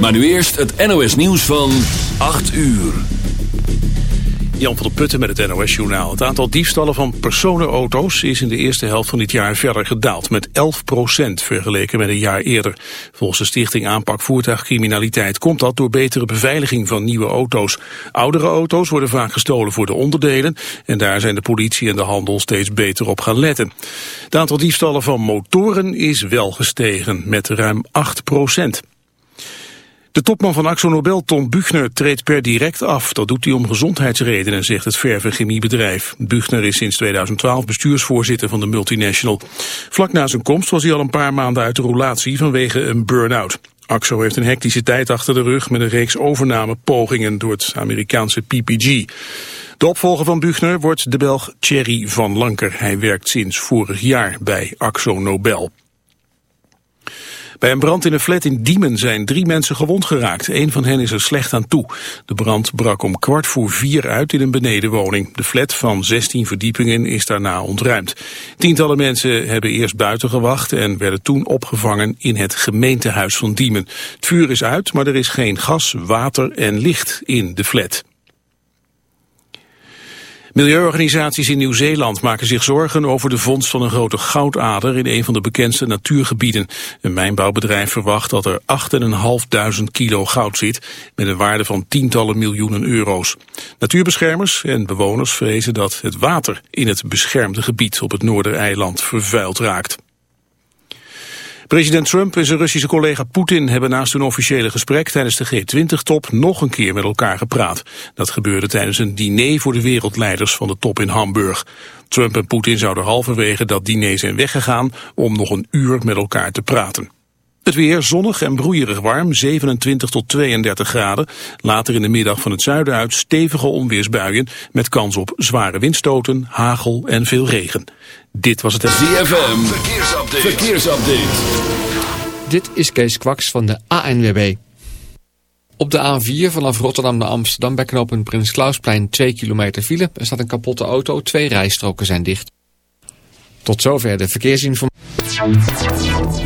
Maar nu eerst het NOS nieuws van 8 uur. Jan van der Putten met het NOS-journaal. Het aantal diefstallen van personenauto's is in de eerste helft van dit jaar verder gedaald. Met 11 procent vergeleken met een jaar eerder. Volgens de Stichting Aanpak Voertuigcriminaliteit komt dat door betere beveiliging van nieuwe auto's. Oudere auto's worden vaak gestolen voor de onderdelen. En daar zijn de politie en de handel steeds beter op gaan letten. Het aantal diefstallen van motoren is wel gestegen met ruim 8 procent. De topman van Axo Nobel, Tom Buchner, treedt per direct af. Dat doet hij om gezondheidsredenen, zegt het vervenchemiebedrijf. Buchner is sinds 2012 bestuursvoorzitter van de multinational. Vlak na zijn komst was hij al een paar maanden uit de roulatie vanwege een burn-out. Axo heeft een hectische tijd achter de rug met een reeks overnamepogingen door het Amerikaanse PPG. De opvolger van Buchner wordt de Belg Thierry van Lanker. Hij werkt sinds vorig jaar bij Axo Nobel. Bij een brand in een flat in Diemen zijn drie mensen gewond geraakt. Een van hen is er slecht aan toe. De brand brak om kwart voor vier uit in een benedenwoning. De flat van 16 verdiepingen is daarna ontruimd. Tientallen mensen hebben eerst buiten gewacht en werden toen opgevangen in het gemeentehuis van Diemen. Het vuur is uit, maar er is geen gas, water en licht in de flat. Milieuorganisaties in Nieuw-Zeeland maken zich zorgen over de vondst van een grote goudader in een van de bekendste natuurgebieden. Een mijnbouwbedrijf verwacht dat er 8.500 kilo goud zit met een waarde van tientallen miljoenen euro's. Natuurbeschermers en bewoners vrezen dat het water in het beschermde gebied op het Noordereiland vervuild raakt. President Trump en zijn Russische collega Poetin hebben naast hun officiële gesprek tijdens de G20-top nog een keer met elkaar gepraat. Dat gebeurde tijdens een diner voor de wereldleiders van de top in Hamburg. Trump en Poetin zouden halverwege dat diner zijn weggegaan om nog een uur met elkaar te praten. Het weer zonnig en broeierig warm, 27 tot 32 graden. Later in de middag van het zuiden uit stevige onweersbuien... met kans op zware windstoten, hagel en veel regen. Dit was het... ZFM, verkeersupdate. verkeersupdate. Dit is Kees Kwaks van de ANWB. Op de A4 vanaf Rotterdam naar Amsterdam bij knooppunt Prins Klausplein 2 kilometer file. Er staat een kapotte auto, twee rijstroken zijn dicht. Tot zover de verkeersinformatie.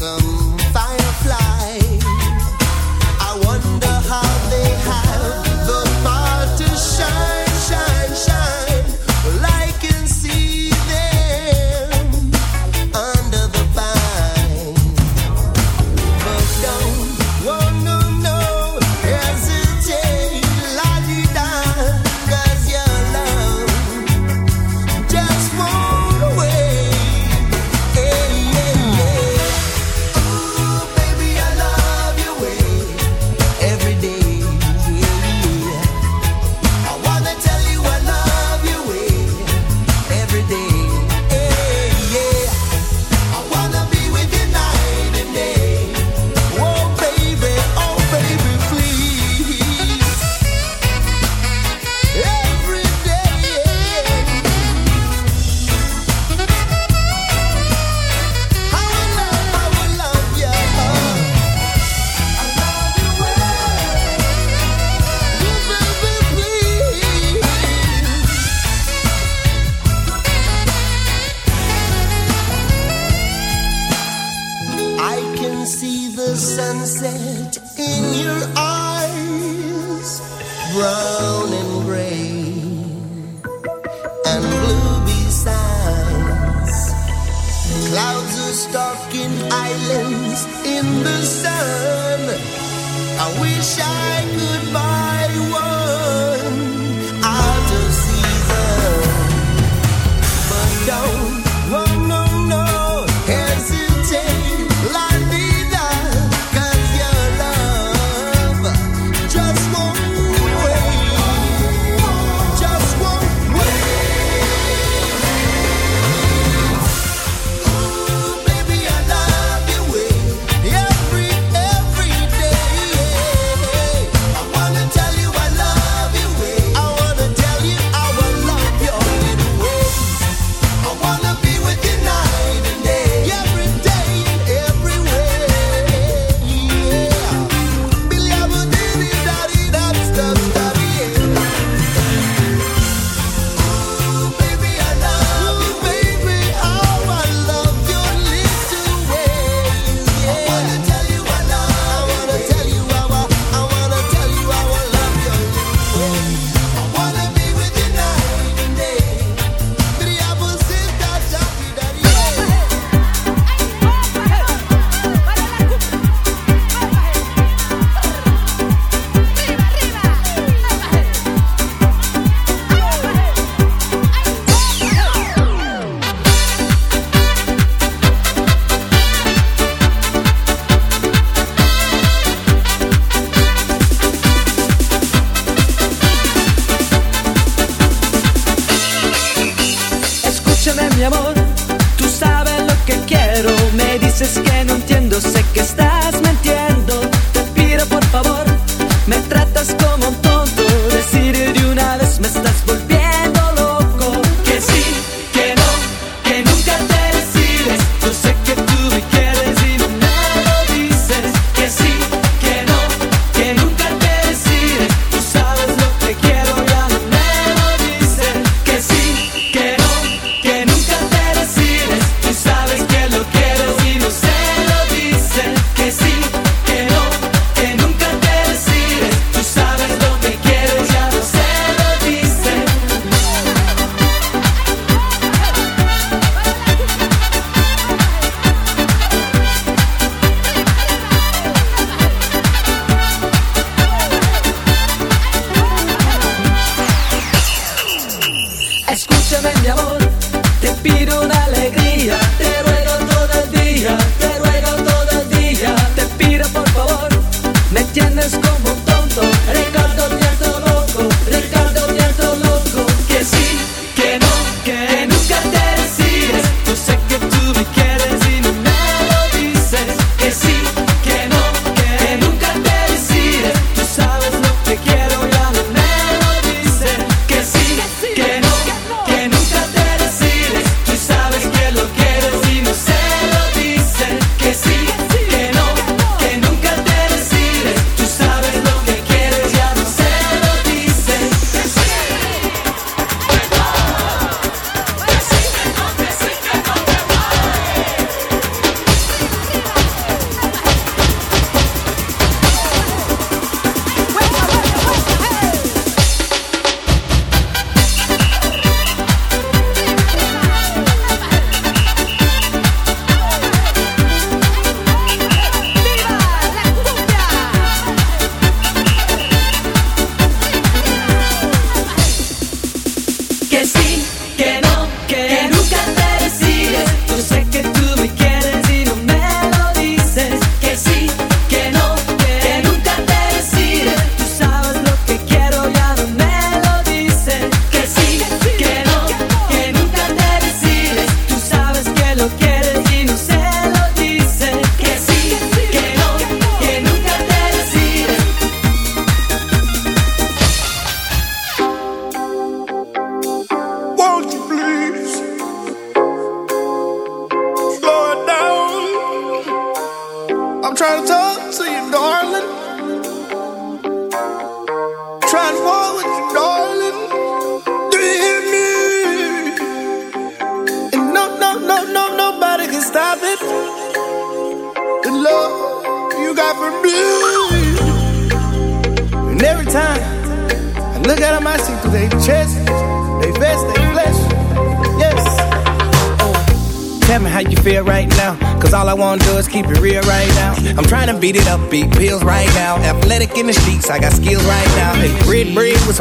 some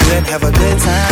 have a good time.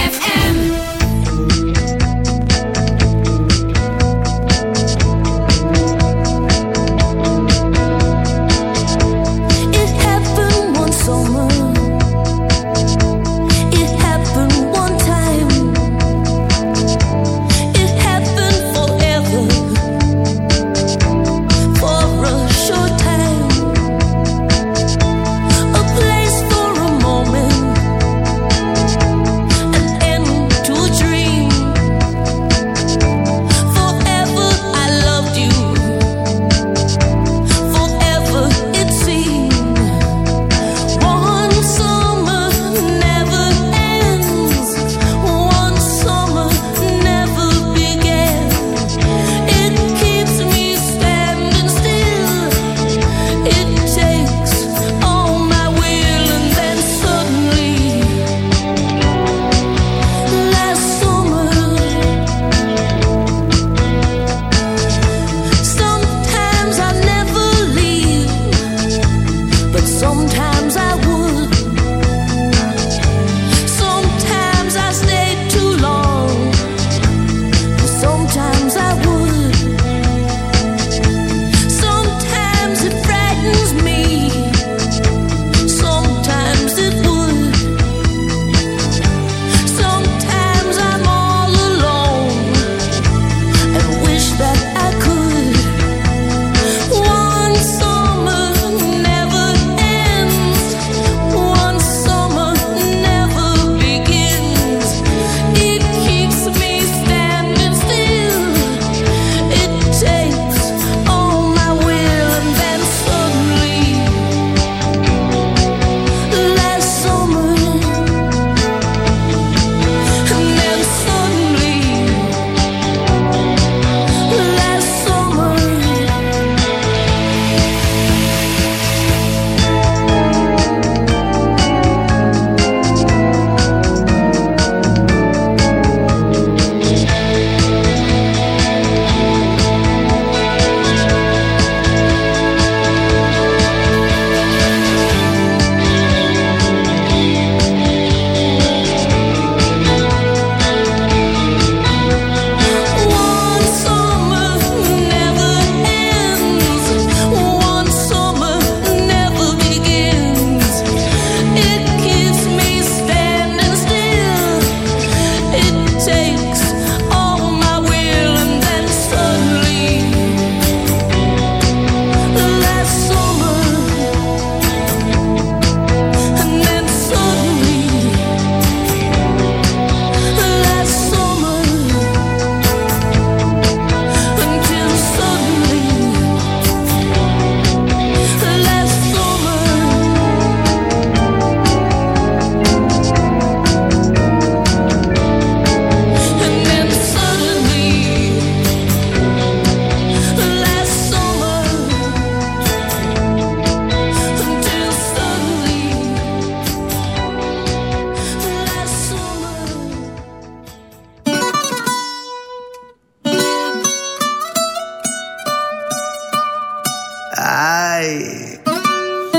Ay.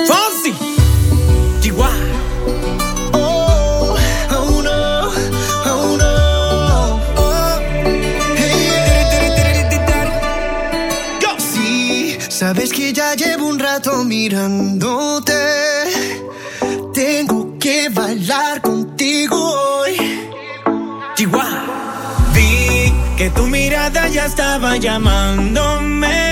Fonsi. Oh, oh no, oh no. Oh. Hey. Sí, sabes que ya llevo un rato mirándote. Tengo que bailar contigo hoy. Chihuahua. Vi que tu mirada ya estaba llamándome.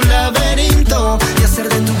hacer de tu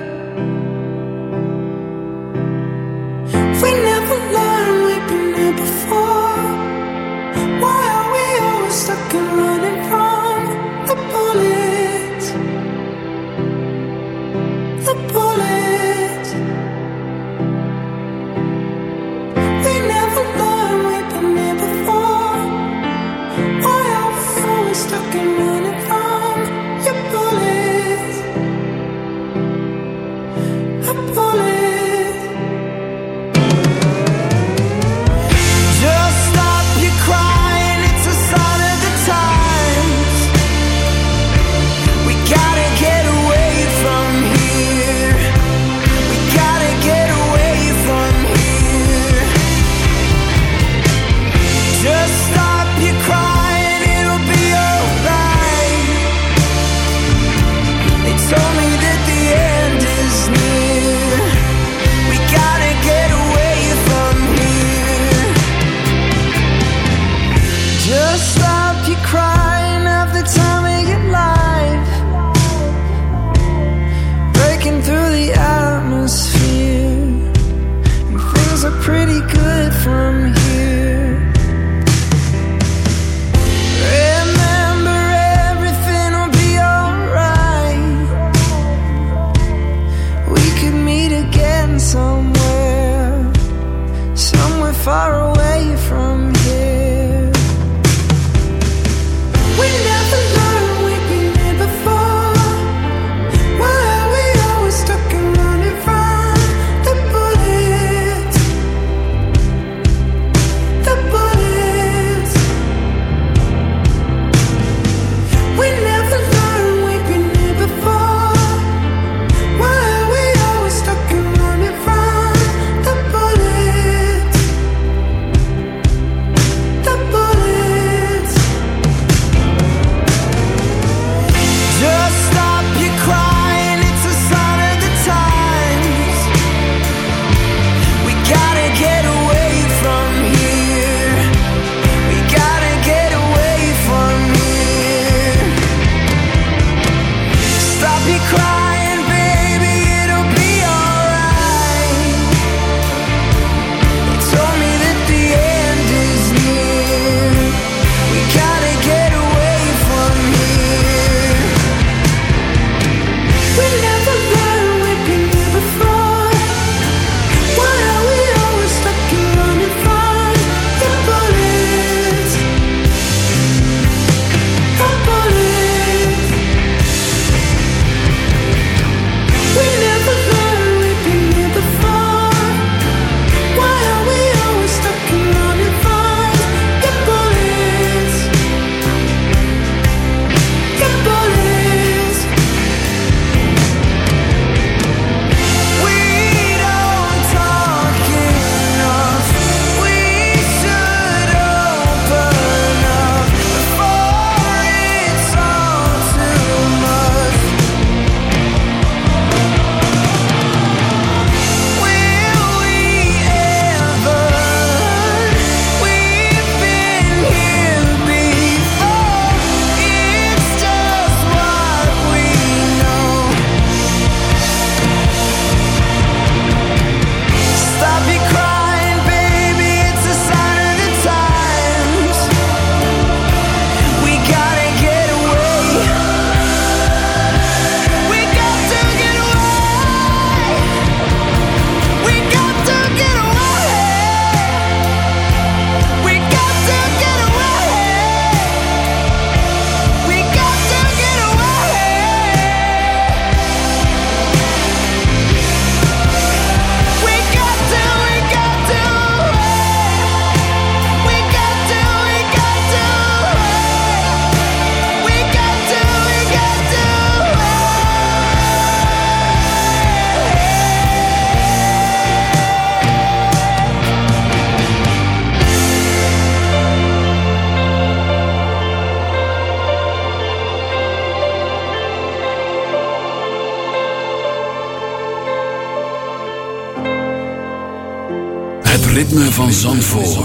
Zandvoort.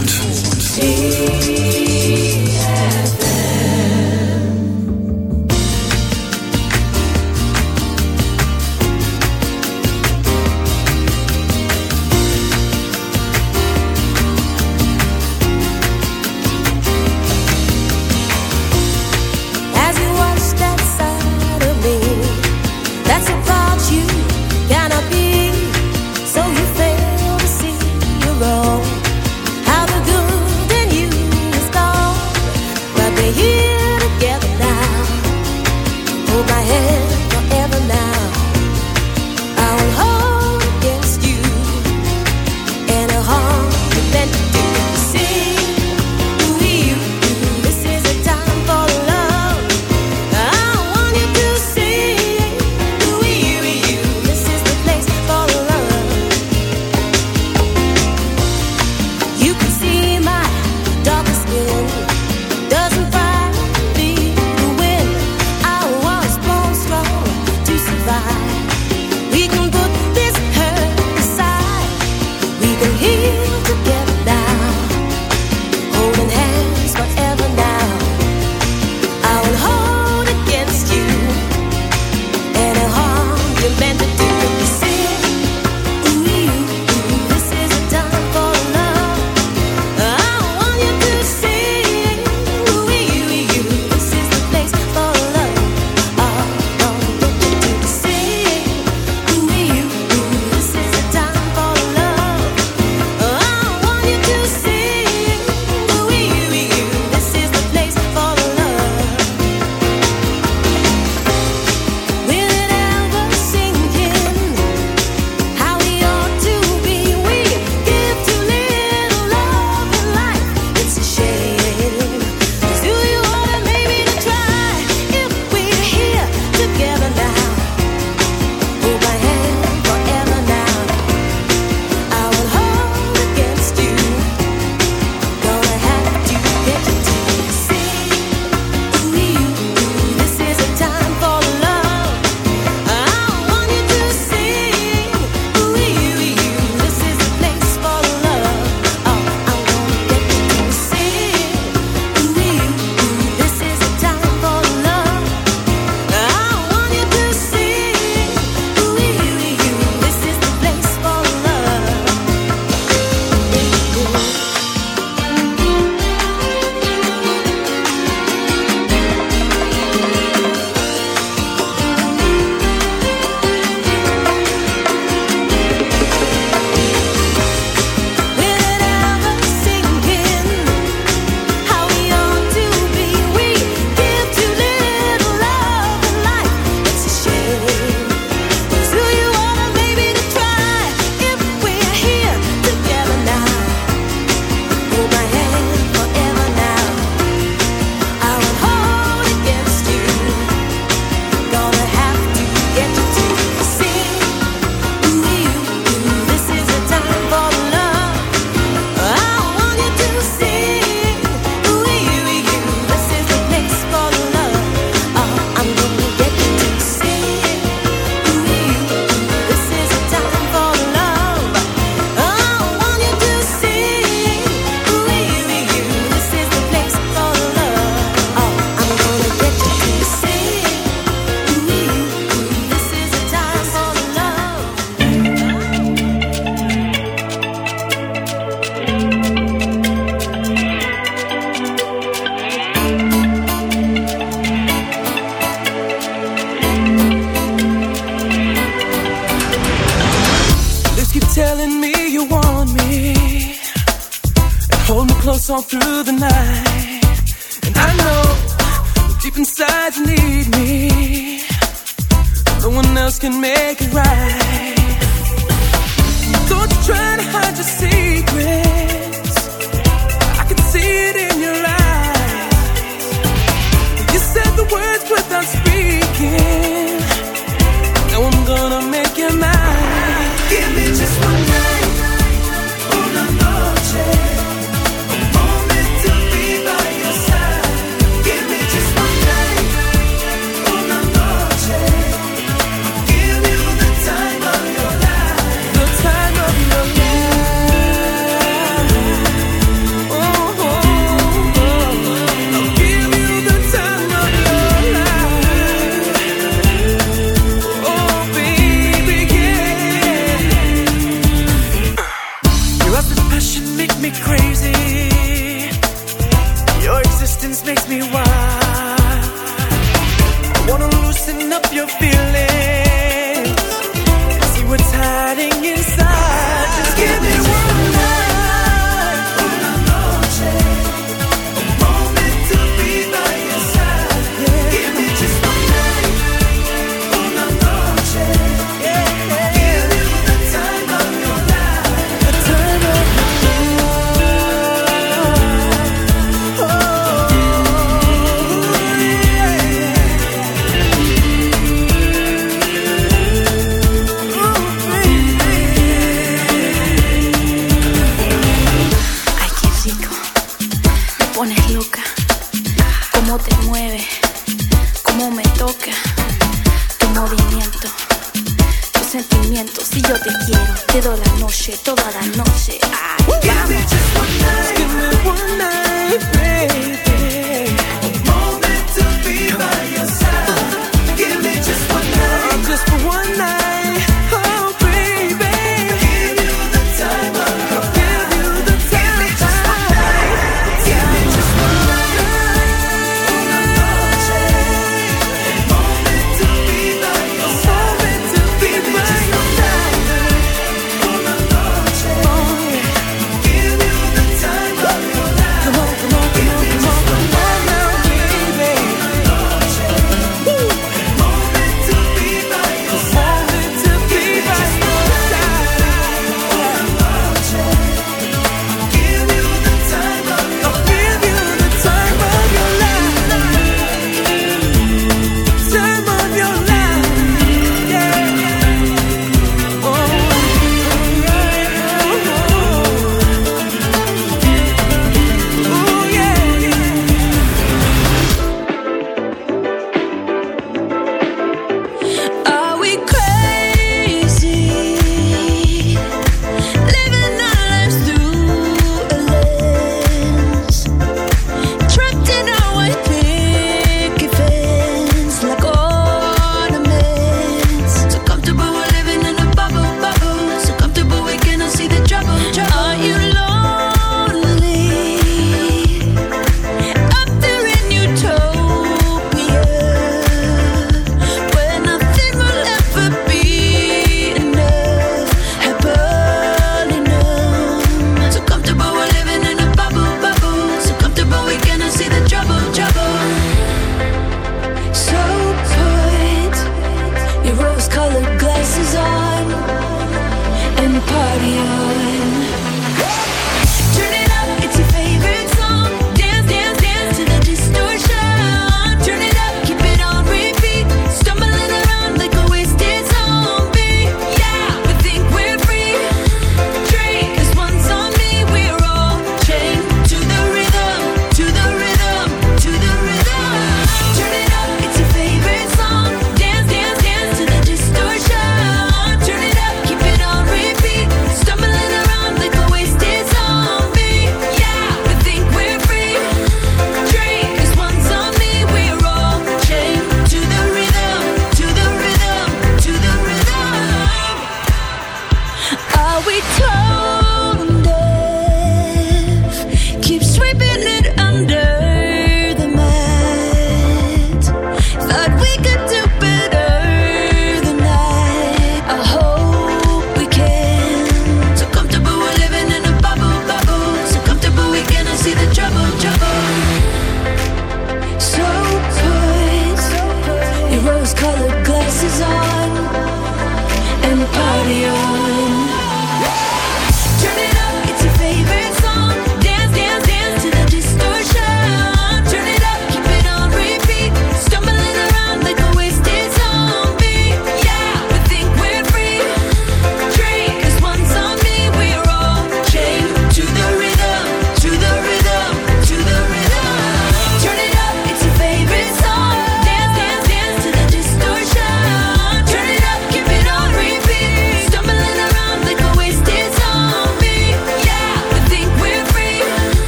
All through the